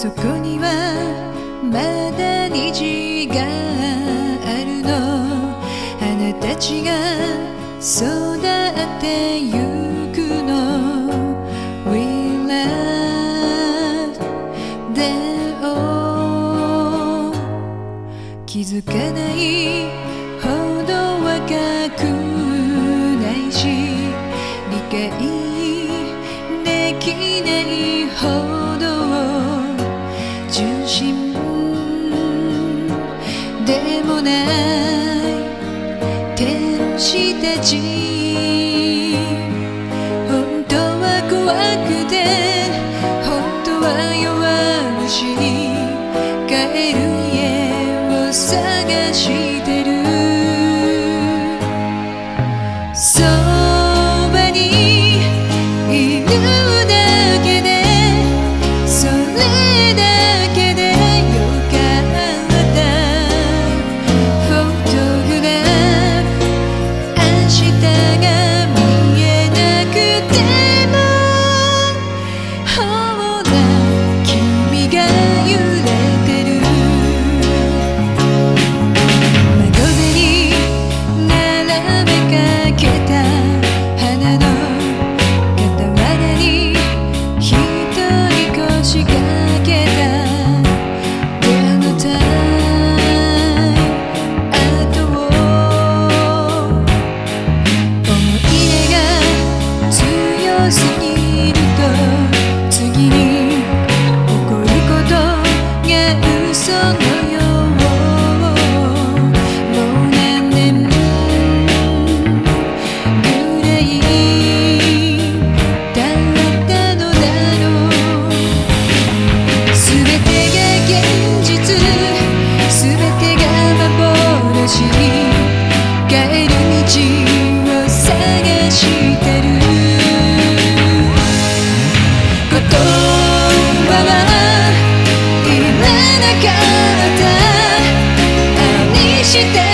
そこにはまだ虹があるの。花たちが育ってゆくの。We love them all 気づかないほど若くないし理解できないほどでもない天使たち本当は怖くて本当は弱虫。帰る家を探ししてる。言葉は言わなかった。愛して